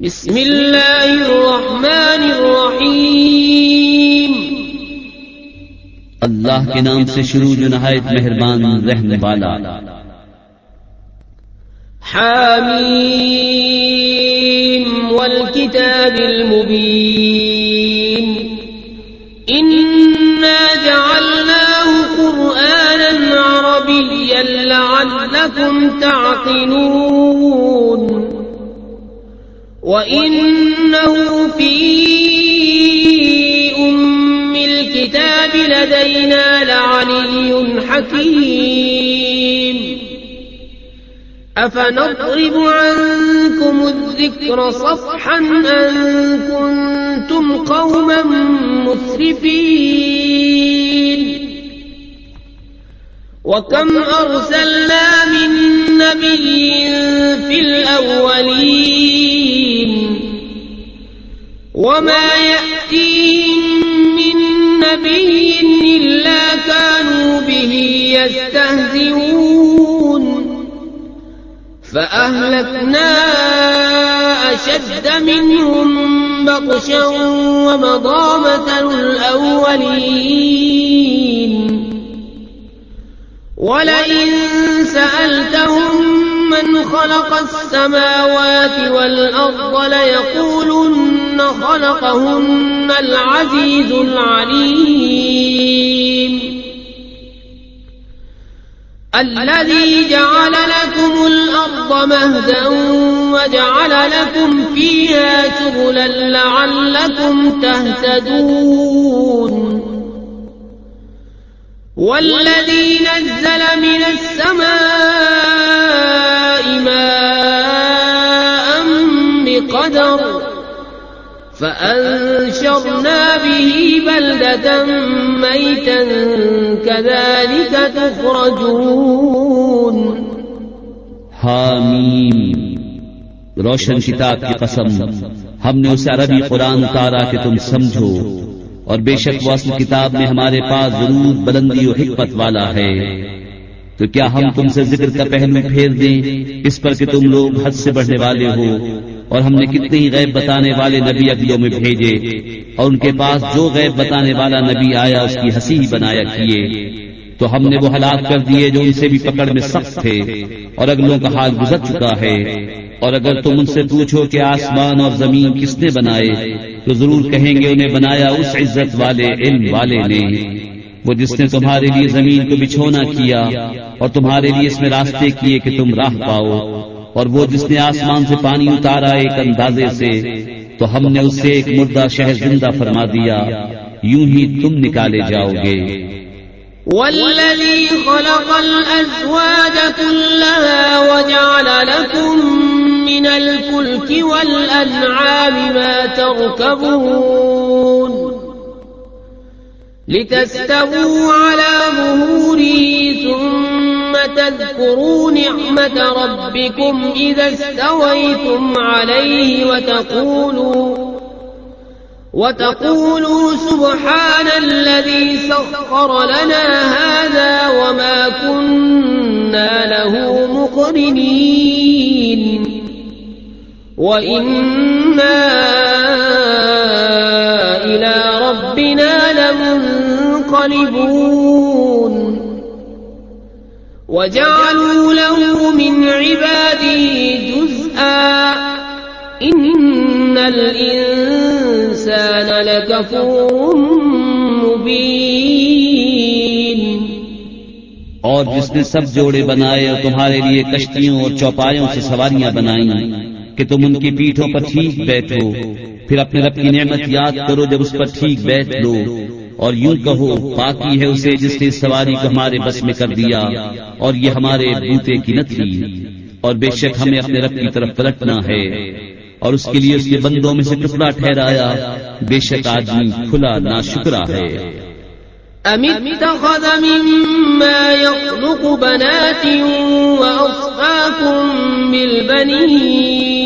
بسم الله الرحمن الرحيم. اللہ کے نام سے شروع جو نہایت مہربان رہنے والا۔ حامیم والكتاب المبين إنا جعلناه قرآنا عربيا لعلكم تعقلون۔ وإنه في أم الكتاب لدينا لعلي حكيم أفنضرب عنكم الذكر صفحا أن كنتم قوما مسرفين وكم أرسلنا من نبي في الأولين وما يأتيهم من نبي إلا كانوا به يستهزئون فأهلكنا أشد منهم بطشا ومضى مثل الأولين ولئن سألتهم من خلق السماوات والأرض ليقولن خلقهن العزيز العليم. الذي جعل لكم الأرض مهدا وجعل لكم فيها سبلا لعلكم تهتدون. والذي نزل من السماء ماء بقدر فأنشرنا به بلدة ميتا كذلك تخرجون. حامیم. روشن کتاب کی قسم، ہم نے اسے عربی قرآن اتارا کہ تم سمجھو۔ اور بے شک وہ اصل کتاب میں ہمارے پاس ضرور بلندی و حکمت والا ہے۔ تو کیا ہم تم سے ذکر کا پہلو پھیر دیں اس پر کہ تم لوگ حد سے بڑھنے والے ہو اور ہم نے کتنے ہی غیب بتانے والے نبی اگلوں میں بھیجے اور ان کے پاس جو غیب بتانے والا نبی آیا اس کی ہنسی ہی بنایا کیے۔ تو ہم نے وہ ہلاک کر دیے جو ان سے بھی پکڑ میں سخت تھے اور اگلوں کا حال گزر چکا ہے۔ اور اگر تم ان سے پوچھو کہ آسمان اور زمین کس نے بنائے، تو ضرور کہیں گے انہیں بنایا اس عزت والے، علم والے نے۔ وہ جس نے تمہارے لیے زمین کو بچھونا کیا اور تمہارے لیے اس میں راستے کیے کہ تم راہ پاؤ، اور وہ جس نے آسمان سے پانی اتارا ایک اندازے سے، تو ہم نے اس سے ایک مردہ شہر زندہ فرما دیا۔ یوں ہی تم نکالے جاؤ گے۔ والذي خلق الأزواج كلها وجعل لكم من الفلك والأنعام ما تركبون لتستووا على ظهوره ثم تذكروا نعمة ربكم إذا استويتم عليه وتقولوا وتقولوا سبحان الذي سخر لنا هذا وما كنا له مقرنين وإنا إلى ربنا لمنقلبون وجعلوا له من عباده جزءا إن الإنسان لكفور مبين اور جس نے سب جوڑے بنائے اور تمہارے لیے کشتیوں اور چوپایوں سے سواریاں بنائیں کہ تم ان کی پیٹھوں پر ٹھیک بیٹھو۔ پھر اپنے رب کی نعمت یاد کرو جب اس پر ٹھیک بیٹھ لو۔ اور یوں کہو، پاکی ہے اسے جس نے سواری کو ہمارے بس میں کر دیا، اور یہ ہمارے بوتے کی نہ تھی اور بے شک ہمیں اپنے رب کی طرف پلٹنا ہے۔ اور اس کے لیے اس کے بندوں میں سے ٹکڑا ٹھہرایا۔ بے شک آدمی کھلا نا شکرا ہے۔ أم اتخذ مما يخلق بنات وأصفاكم بالبنين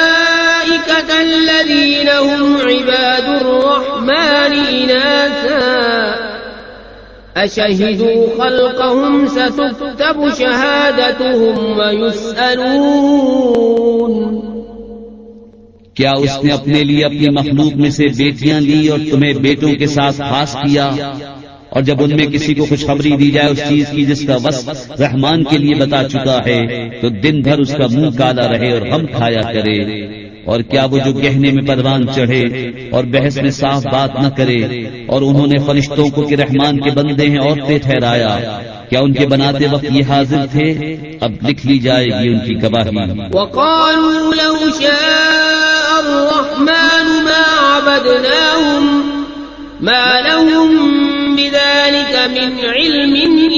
الذين هم عباد الرحمن إناثا. أشهدوا خلقهم ستكتب شهادتهم ويسألون. کیا اس نے اپنے لیے اپنی مخلوق میں سے بیٹیاں لی اور تمہیں بیٹوں کے ساتھ خاص کیا؟ اور جب ان میں کسی کو خوشخبری دی جائے اس چیز کی جس کا وصف رحمان کے لیے بتا چکا ہے، تو دن بھر اس کا منہ کالا رہے اور ہم کھایا کرے۔ اور کیا وہ جو گہنے میں پروان چڑھے اور بحث میں صاف بات نہ کرے اور انہوں نے فرشتوں کو کہ رحمان کے بندے ہیں، عورتیں ٹھہرایا۔ کیا ان کے بناتے وقت یہ حاضر تھے؟ اب لکھ لی جائے گی ان کی گواہی۔ وقالوا لو شاء الرحمن ما عبدناهم، ما لهم بذلك من علم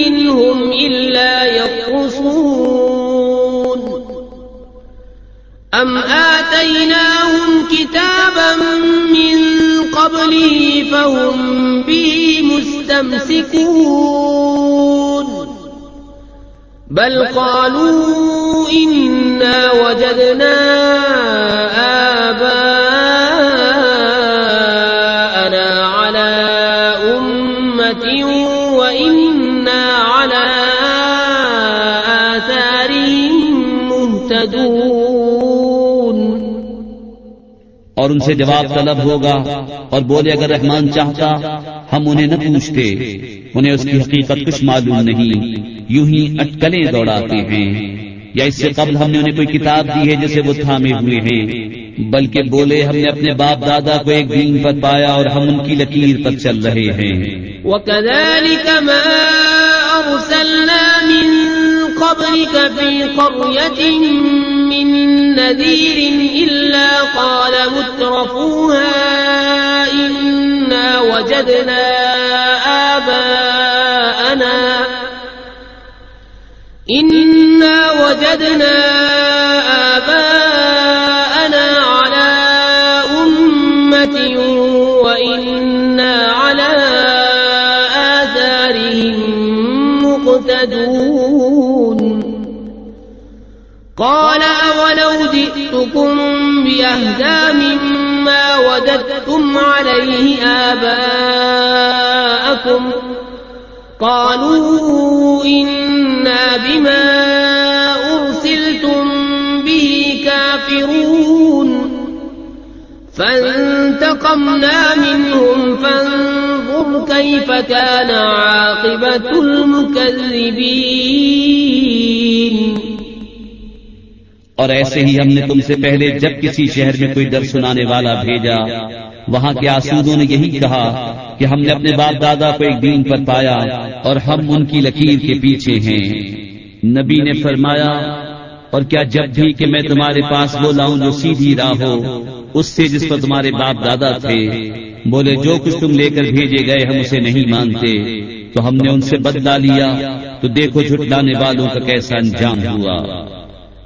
إنهم إلا يخرصون۔ أم آتيناهم كتابا من قبله فهم به مستمسكون بل قالوا إنا وجدنا ان سے جواب طلب ہوگا اور بولے اگر رحمان چاہتا، ہم انہیں نہ پوچھتے، انہیں اس کی حقیقت کچھ معلوم نہیں۔ یوں ہی اٹکلیں دوڑاتے ہیں۔ یا اس سے قبل ہم نے انہیں کوئی کتاب دی ہے جسے وہ تھامے ہوئے ہیں۔ بلکہ بولے، ہم نے اپنے باپ دادا کو ایک دین پر پایا اور ہم ان کی لکیر پر چل رہے ہیں۔ وكذلك ما أرسلنا من قبلك في قرية من نذير إلا قال مترفوها إنا وجدنا آباءنا إنا وجدنا آباءنا جئتكم بأهدى مما وجدتم عليه آباءكم قالوا إنا بما أرسلتم به كافرون فانتقمنا منهم فانظر كيف كان عاقبة المكذبين اور ایسے ہی ہم نے تم سے پہلے جب کسی شہر میں کوئی در سنانے والا بھیجا، وہاں کے آسودوں نے یہی کہا کہ ہم نے اپنے باپ دادا کو ایک دین پر پایا اور ہم ان کی لکیر کے پیچھے ہیں۔ نبی نے فرمایا، اور کیا جب بھی کہ میں تمہارے پاس وہ لاؤں جو سیدھی راہ ہو، اس سے جس پر تمہارے باپ دادا تھے، بولے جو کچھ تم لے کر بھیجے گئے ہم اسے نہیں مانتے۔ تو ہم نے ان سے بدلا لیا، تو دیکھو جھٹلانے والوں کا کیسا انجام ہوا۔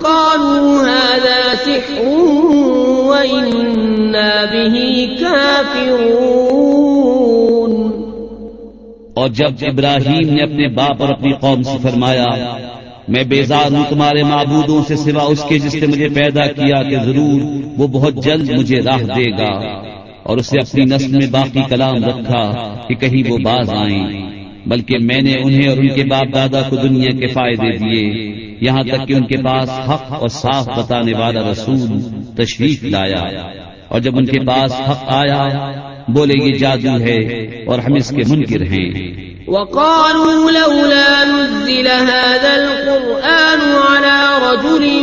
قالوا هذا سحر وإنا به كافرون۔ اور جب ابراہیم نے اپنے باپ اور اپنی قوم سے فرمایا، میں بیزار ہوں تمہارے معبودوں سے سوا اس کے جس نے مجھے پیدا کیا کہ ضرور وہ بہت جلد مجھے راہ دے گا۔ اور اسے اپنی نسل میں باقی کلام رکھا کہ کہیں وہ باز آئیں۔ بلکہ میں نے انہیں اور ان کے باپ دادا کو دنیا کے فائدے دیے۔ یہاں تک کہ ان کے پاس حق اور صاف بتانے والا رسول تشریف لایا۔ اور جب ان کے پاس حق آیا، بولے، یہ جادو ہے اور ہم اس کے منکر ہیں۔ وقالوا لولا نزل هذا القرآن على رجل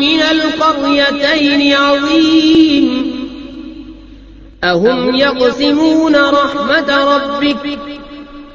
من القريتين عظيم۔ أهم يقسمون رحمة ربك؟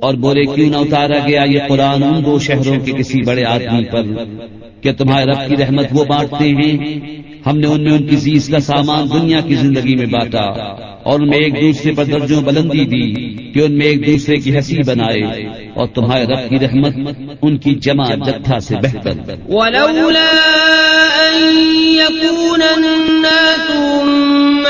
اور بولے کیوں نہ اتارا گیا یہ قرآن ان دو شہروں کے کسی بڑے آدمی پر کہ تمہارے رب کی رحمت وہ بانٹتے ہیں۔ ہم نے ان میں ان کی زیز کا سامان دنیا کی زندگی میں بانٹا اور ان میں ایک دوسرے پر درجوں بلندی دی کہ ان میں ایک دوسرے کی ہنسی بنائے اور تمہارے رب کی رحمت ان کی جمع جتھا سے بہتر۔ ولولا أمة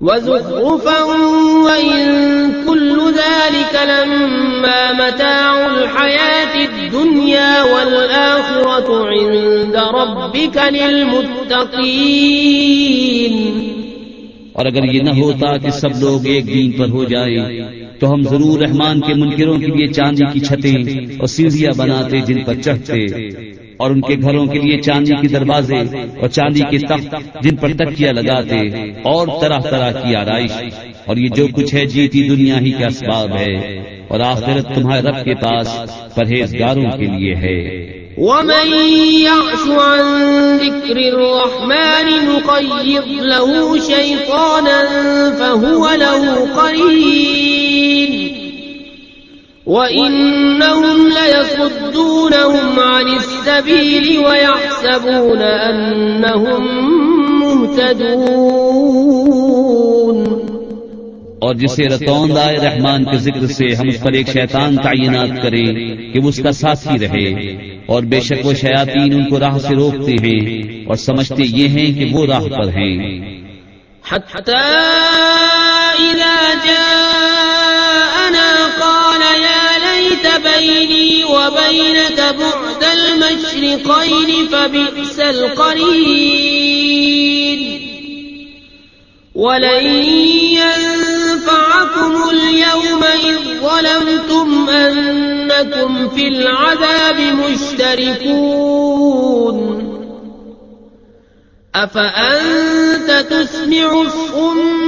وزخرفا وإن كل ذلك لما متاع الحياة الدنيا والآخرة عند ربك للمتقين. اور اگر یہ نہ ہوتا کہ سب لوگ ایک دین پر ہو جائیں تو ہم ضرور رحمان کے منکروں کے لیے چاندی کی چھتیں اور سیڑھیاں بناتے جن پر چڑھتے۔ اور ان کے گھروں کے لیے چاندی کے دروازے اور چاندی کے تخت جن پر تکیا لگاتے اور طرح طرح کی آرائش اور یہ جو کچھ ہے جیتی دنیا ہی کا اسباب ہے اور آخرت تمہارے رب کے پاس پرہیزگاروں کے لیے ہے۔ ومن يعش عن ذكر الرحمن نقيض له شيطانا فهو له قرين وإنهم ليصدونهم عن السبيل ويحسبون أنهم مهتدون اور جسے رتون آئے رحمان کے ذکر سے ہم اس پر ایک شیطان تعینات کریں کہ وہ اس کا ساتھی رہے اور بے شک وہ شیاطین ان کو راہ سے روکتے ہیں اور سمجھتے یہ ہیں کہ وہ راہ پر ہیں۔ حتى إذا جاءنا قال ليت بيني وبينك بعد المشرقين فبئس القرين ولن ينفعكم اليوم إذ ظلمتم أنكم في العذاب مشتركون. أفأنت تسمع الصم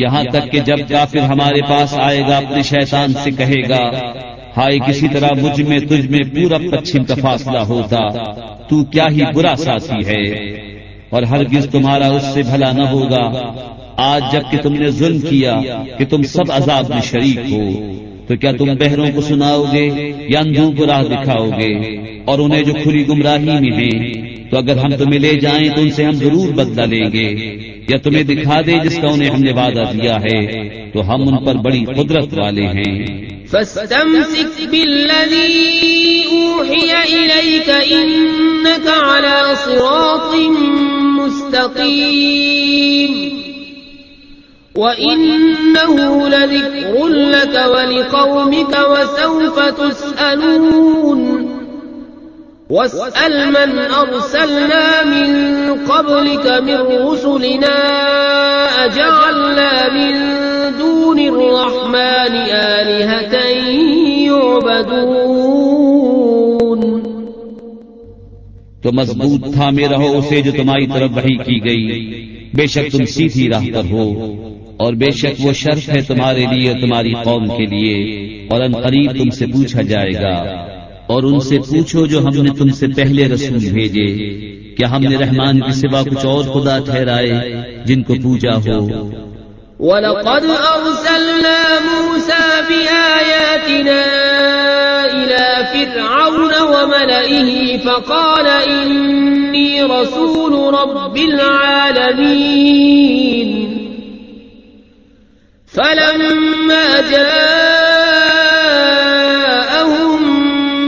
یہاں تک کہ جب کافر ہمارے پاس آئے گا اپنے شیطان سے کہے گا ہائے کسی طرح مجھ میں تجھ میں پورا پچھم کا فاصلہ ہوتا تو کیا ہی برا ساتھی ہے؟ اور ہرگز تمہارا اس سے بھلا نہ ہوگا۔ آج جبکہ تم نے ظلم کیا کہ تم سب عذاب میں شریک ہو۔ تو کیا تم بہروں کو سناؤ گے یا اندھوں کو راہ دکھاؤ گے اور انہیں جو کھلی گمراہی میں ہیں، تو اگر ہم تمہیں لے جائیں تو ان سے ہم ضرور بدلہ لیں گے، یا تمہیں دکھا دے جس کا انہیں ہم نے وعدہ دیا ہے، تو ہم ان پر بڑی قدرت والے ہیں۔ فاستمسك بالذي أوحي إليك إنك على صراط مستقيم۔ وإنه لذكر لك ولقومك وسوف تسألون واسأل من أرسلنا من قبلك من رسلنا أجعلنا من دون الرحمن آلهة يعبدون تو مضبوط تھامے رہو اسے جو تمہاری طرف وحی کی گئی۔ بے شک تم سیدھی راہ پر ہو۔ اور بے شک وہ شرف ہے تمہارے لیے اور تمہاری قوم کے لیے اور ان قریب تم سے پوچھا جائے گا۔ اور ان سے پوچھو جو ہم نے تم سے پہلے رسول بھیجے کیا ہم نے رحمان کے سوا کچھ اور خدا ٹھہرائے جن کو پوجا ہو۔ ولقد أرسلنا موسى بآياتنا إلى فرعون وملئه فقال إني رسول رب العالمين فلما جاءهم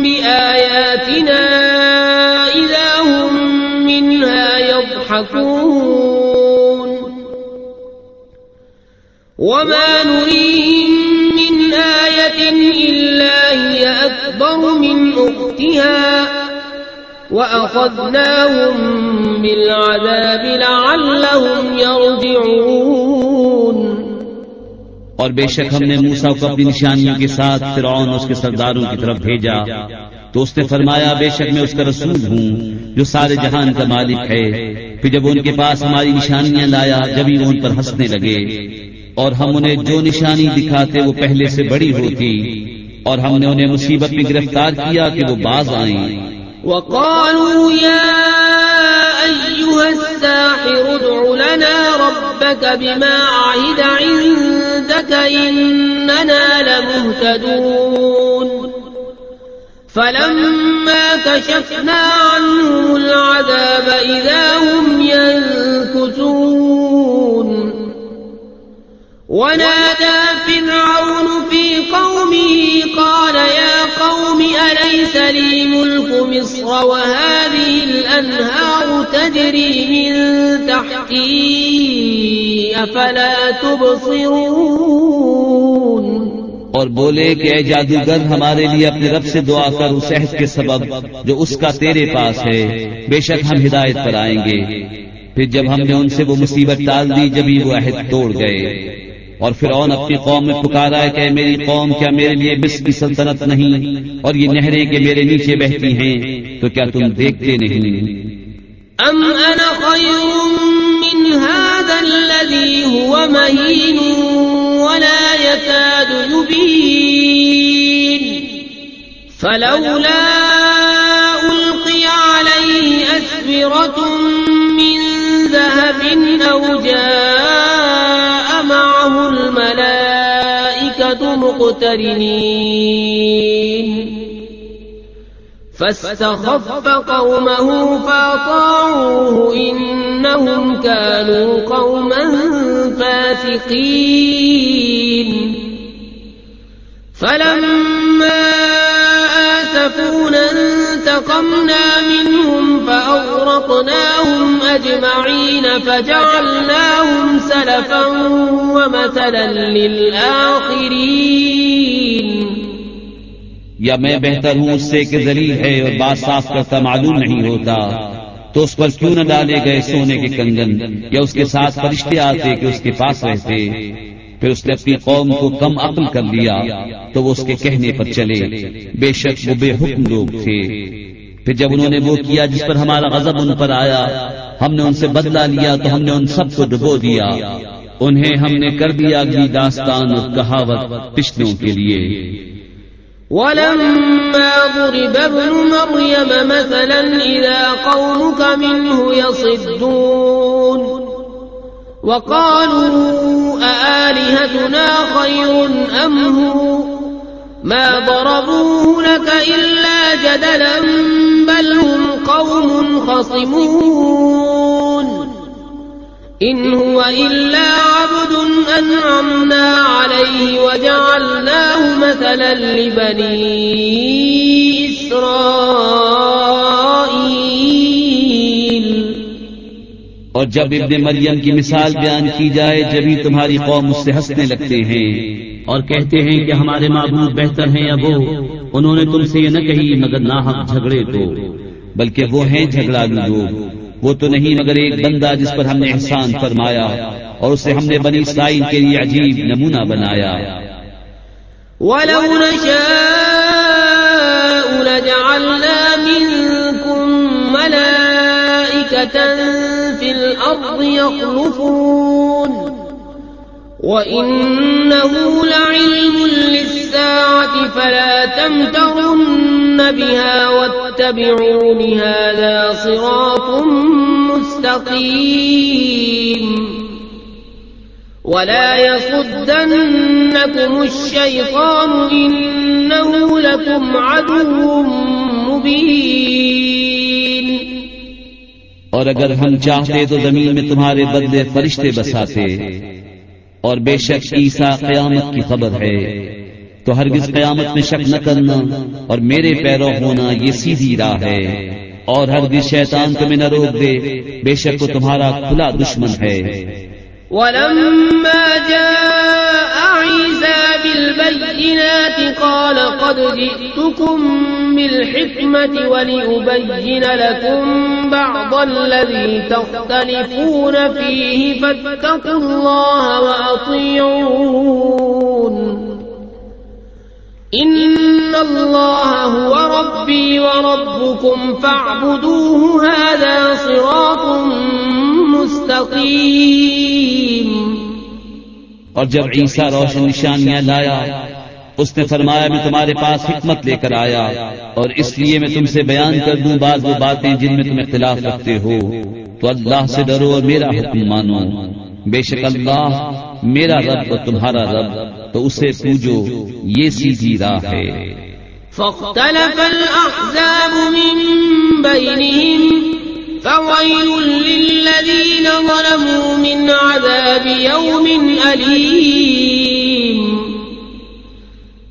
بآياتنا إذا هم منها يضحكون. وما نريهم من آية إلا هي أكبر من أختها وأخذناهم بالعذاب لعلهم يرجعون. اور بے شک ہم نے موسا کو اپنی نشانیوں کے ساتھ فرعون اس کے سرداروں کی طرف بھیجا۔ تو اس نے فرمایا، بے شک میں اس کا رسول ہوں جو سارے جہان کا مالک ہے۔ پھر جب ان کے پاس ہماری نشانیاں لایا جبھی وہ ان پر ہنسنے لگے۔ اور ہم انہیں جو نشانی دکھاتے، وہ پہلے سے بڑی ہوتی۔ اور ہم نے انہیں مصیبت میں گرفتار کیا کہ وہ باز آئیں۔ وقالوا يا أيها الساحر ادع لنا ربك بما عهد عندك إننا لمهتدون. فلما كشفنا عنهم العذاب إذا هم ينكثون. ونادى فرعون في قومه، قال يا قوم، أليس لي ملك مصر وهذه الأنهار تجري من تحتي؟ أفلا تبصرون؟ اور بولے کہ اے جادوگر، ہمارے لیے اپنے رب سے دعا کر اس عہد کے سبب جو اس کا تیرے پاس ہے، بے شک ہم ہدایت پر آئیں گے۔ پھر جب ہم نے ان سے وہ مصیبت ٹال دی، جبھی وہ عہد توڑ گئے۔ اور فرعون اپنی قوم میں پکارا ہے کہ میری قوم کیا میرے لیے مصر کی سلطنت نہیں اور یہ نہریں کہ میرے نیچے بہتی ہیں، تو کیا تم دیکھتے نہیں؟ أم أنا خير من هذا الذي هو مهين ولا يكاد يبين فلولا ألقي عليه أسفرة من ذهب أو جاء مقترنين. فاستخف قومه فأطاعوه إنهم كانوا قوما فاسقين. فلما آسفونا انتقمنا منهم فأغرقناهم أجمعين فجعلناهم سلفا ومثلا للآخرين. یا میں بہتر ہوں اس سے کہ ذلیل ہے اور بات صاف کرتا معلوم نہیں ہوتا، تو اس پر کیوں نہ ڈالے گئے سونے کے کنگن یا اس کے ساتھ فرشتے آتے کہ اس کے پاس رہتے؟ پھر اس نے اپنی قوم کو کم عقل کر لیا، تو وہ اس کے کہنے پر چلے۔ بے شک وہ بے حکم لوگ تھے۔ پھر جب انہوں نے وہ کیا جس پر ہمارا غضب ان پر آیا، ہم نے ان سے بدلا لیا تو ہم نے ان سب کو ڈبو دیا۔ انہیں ہم نے کر دیا اگلی داستان اور کہاوت پچھلوں کے لیے۔ ولما ضرب ابن مريم مثلا إذا قومك منه يصدون وقالوا أآلهتنا خير أم هو ما ضربوه لك إلا جدلا بل هم قوم خصمون إن هو إلا عبد أنعمنا عليه وجعلناه مثلا لبني إسرائيل اور جب ابن مریم کی مثال بیان کی جائے جبھی تمہاری قوم اس سے ہنسنے لگتے ہیں۔ اور کہتے ہیں کہ ہمارے معبود بہتر ہیں یا وہ؟ انہوں نے تم سے یہ نہ کہی مگر ناحق جھگڑے کو بلکہ وہ ہیں جھگڑا لوگ۔ وہ تو نہیں مگر ایک بندہ جس پر ہم نے احسان فرمایا اور اسے ہم نے بنی اسرائیل کے لیے عجیب نمونہ بنایا۔ ولو نشاء لجعلنا منكم ملائكة في الأرض يخلفون وإنه لعلم للساعة فلا تمترن بها واتبعون هذا صراط مستقيم ولا يصدنكم الشيطان إنه لكم عدو مبين اور اگر ہم چاہتے تو زمین میں تمہارے بدلے فرشتے بساتے۔ اور بے شک عیسیٰ قیامت کی خبر ہے۔ تو ہرگز قیامت میں شک نہ کرنا اور میرے پیرو ہونا یہ سیدھی راہ ہے۔ اور ہرگز شیطان تمہیں نہ روک دے۔ بے شک وہ تمہارا کھلا دشمن ہے۔ ولما جاء عيسى بالبينات قال قد جئتكم بالحكمة ولأبين لكم بعض الذي تختلفون فيه فاتقوا الله وأطيعون. إن الله هو ربي وربكم فاعبدوه هذا صراط مستقيم. اور جب عیسیٰ روشن نشانیاں لایا اس نے فرمایا، میں تمہارے پاس حکمت لے کر آیا اور اس لیے میں تم سے بیان کر دوں بعض وہ باتیں جن میں تم اختلاف رکھتے ہو۔ تو اللہ سے ڈرو اور میرا حکم مانو۔ بے شک اللہ میرا رب اور تمہارا رب، تو اسے پوجو، یہ سیدھی راہ ہے۔ فاختلف الأحزاب من بينهم، فويل للذين ظلموا من عذاب يوم أليم۔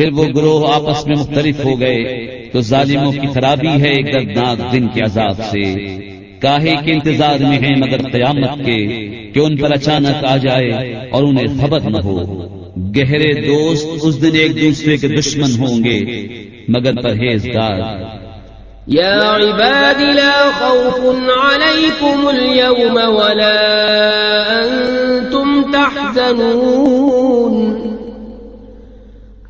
پھر وہ گروہ آپس میں مختلف ہو گئے تو ظالموں کی خرابی ہے ایک دردناک دن کے عذاب سے۔ کاہے کے انتظار میں ہیں مگر قیامت کے کہ ان پر اچانک آ جائے اور انہیں خبر نہ ہو۔ گہرے دوست اس دن ایک دوسرے کے دشمن ہوں گے، مگر پرہیزگار۔ يا عباد لا خوف عليكم اليوم ولا أنتم تحزنون۔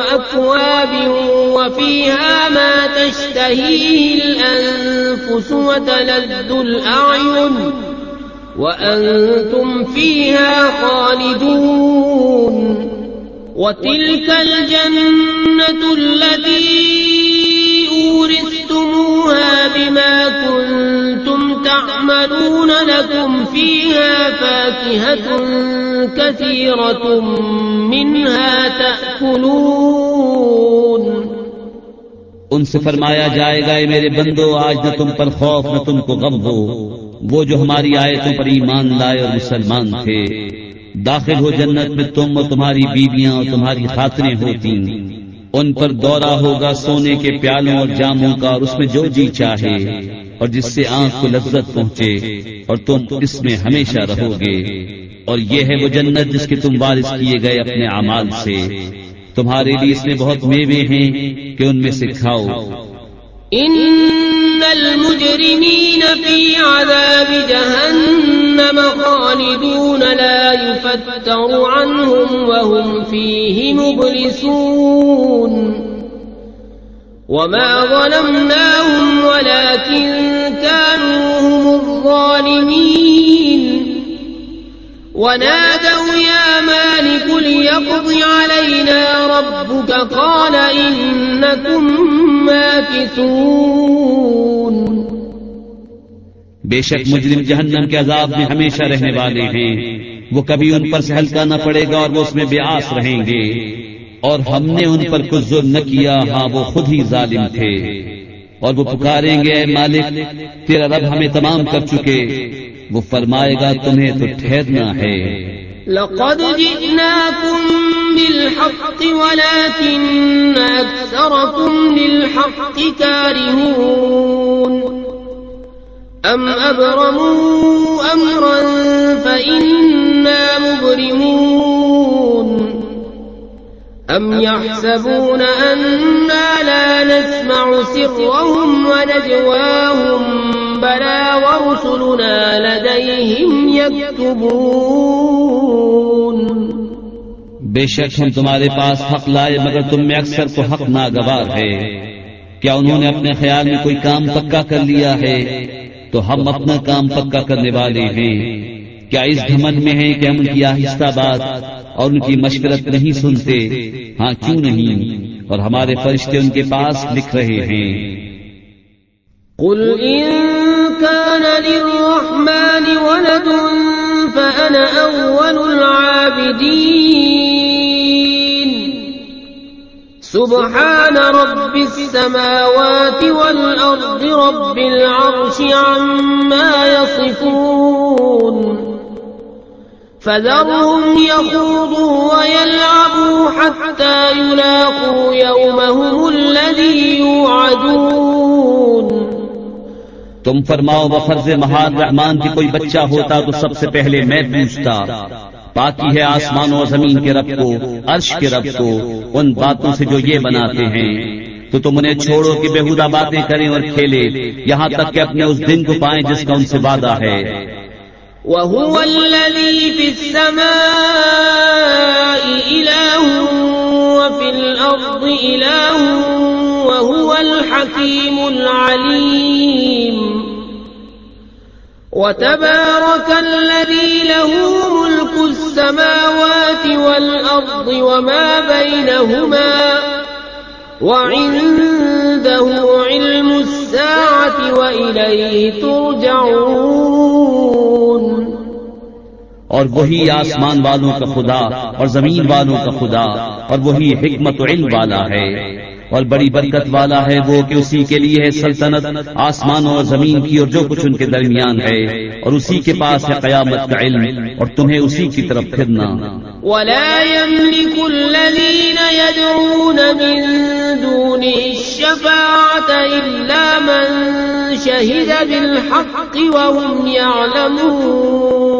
وأكواب وفيها ما تشتهيه الأنفس وتلذ الأعين وأنتم فيها خالدون وتلك الجنة التي تعملون لكم فيها فاكهة كثيرة منها تأكلون ان سے فرمایا جائے گا، اے میرے بندو، آج نہ تم پر خوف، نہ تم کو غم ہو۔ وہ جو ہماری آیتوں پر ایمان لائے اور مسلمان تھے، داخل ہو جنت میں تم اور تمہاری بیویاں اور تمہاری خاطریں ہوتی ان پر دورہ ہوگا سونے کے پیالوں اور جاموں کا، اور اس میں جو جی چاہے۔ اور جس سے آنکھ کو لذت پہنچے اور تم اس میں ہمیشہ رہو گے۔ اور یہ ہے وہ جنت جس کے تم وارث کیے گئے اپنے اعمال سے۔ تمہارے لیے اس میں بہت میوے ہیں کہ ان میں سے کھاؤ۔ إن المجرمين في عذاب جهنم خالدون لا يفتر عنهم وهم فيه مبلسون۔ وما ظلمناهم ولكن كانوا هم الظالمين ونادوا يا مالك ليقضي علينا ربك قال إنكم ماكثون بے شک مجرم جہنم کے عذاب میں ہمیشہ رہنے والے ہیں۔ وہ کبھی ان پر سے ہلکا نہ پڑے گا اور وہ اس میں بیاس رہیں گے۔ اور ہم نے ان پر کچھ ظلم نہ کیا ہاں وہ خود ہی ظالم تھے۔ اور وہ پکاریں گے، اے مالک، تیرا رب ہمیں تمام کر چکے۔ وہ فرمائے گا، تمہیں تو ٹھہرنا ہے۔ لقد جئناكم بالحق ولكن أكثركم للحق كارهون أم أبرموا أمرا فإنا أم يحسبون أنا لا نسمع سرهم ونجواهم بلى ورسلنا لديهم يكتبون بے شک ہم تمہارے پاس حق لائے مگر تم میں اکثر کو حق ناگوار ہے کیا انہوں نے اپنے خیال میں کوئی کام پکا کر لیا ہے؟ تو ہم اپنا کام پکا کرنے والے ہیں۔ کیا اس گھمن میں ہیں کہ ہم ان کی آہستہ بات اور ان کی مشورت نہیں سنتے؟ ہاں کیوں نہیں؟ اور ہمارے فرشتے ان کے پاس لکھ رہے ہیں۔ قل إن كان للرحمن ولد فأنا أول العابدين سبحان رب السماوات والأرض رب العرش عما يصفون فذرهم يخوضوا ويلعبوا حتى يلاقوا يومهم الذي يوعدون. تم فرماؤ بفرض مہاد رحمان کی کوئی بچہ ہوتا تو سب سے پہلے میں پوچھتا، باقی ہے آسمان و زمین کے رب کو، عرش کے رب کو، ان باتوں سے جو یہ بناتے ہیں۔ تو تم انہیں چھوڑو کہ بےحدہ باتیں کریں اور کھیلے یہاں تک کہ اپنے اس دن کو پائیں جس کا ان سے وعدہ ہے۔ وهو الذي في السماء إله وفي الأرض إله وهو الحكيم العليم. وتبارك الذي له ملك السماوات والأرض وما بينهما وعنده علم الساعة وإليه ترجعون. اور وہی آسمان والوں کا خدا اور زمین والوں کا خدا اور وہی حکمت و علم والا ہے اور بڑی برکت والا ہے وہ کہ اسی کے لیے ہے سلطنت آسمانوں اور زمین کی اور جو کچھ ان کے درمیان ہے اور اسی کے پاس ہے قیامت کا علم اور تمہیں اسی کی طرف پھرنا۔ ولا يملك الذين يدعون من دونه الشفاعة إلا من شهد بالحق وهم يعلمون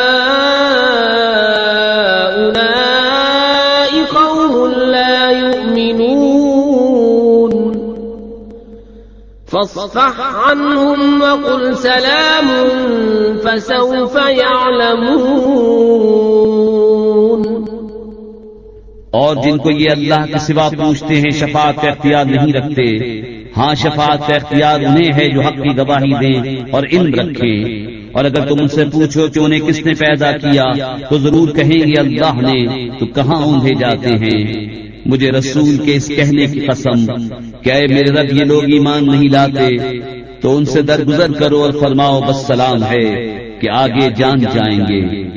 فاصفح عنهم وقل سلام فسوف يعلمون. اور جن کو یہ اللہ کے سوا پوچھتے ہیں شفاعت کا اختیار نہیں رکھتے ہاں شفاعت کا اختیار انہیں ہے جو حق کی گواہی دیں اور علم رکھیں۔ اور اگر تم ان سے پوچھو کہ انہیں کس نے پیدا کیا، تو ضرور کہیں گے اللہ نے، تو کہاں اوندھے جاتے ہیں؟ مجھے رسول کے اس کہنے کی قسم کہ اے میرے رب یہ لوگ ایمان نہیں لاتے تو ان سے درگزر کرو اور فرماؤ بس سلام ہے کہ آگے جان جائیں گے۔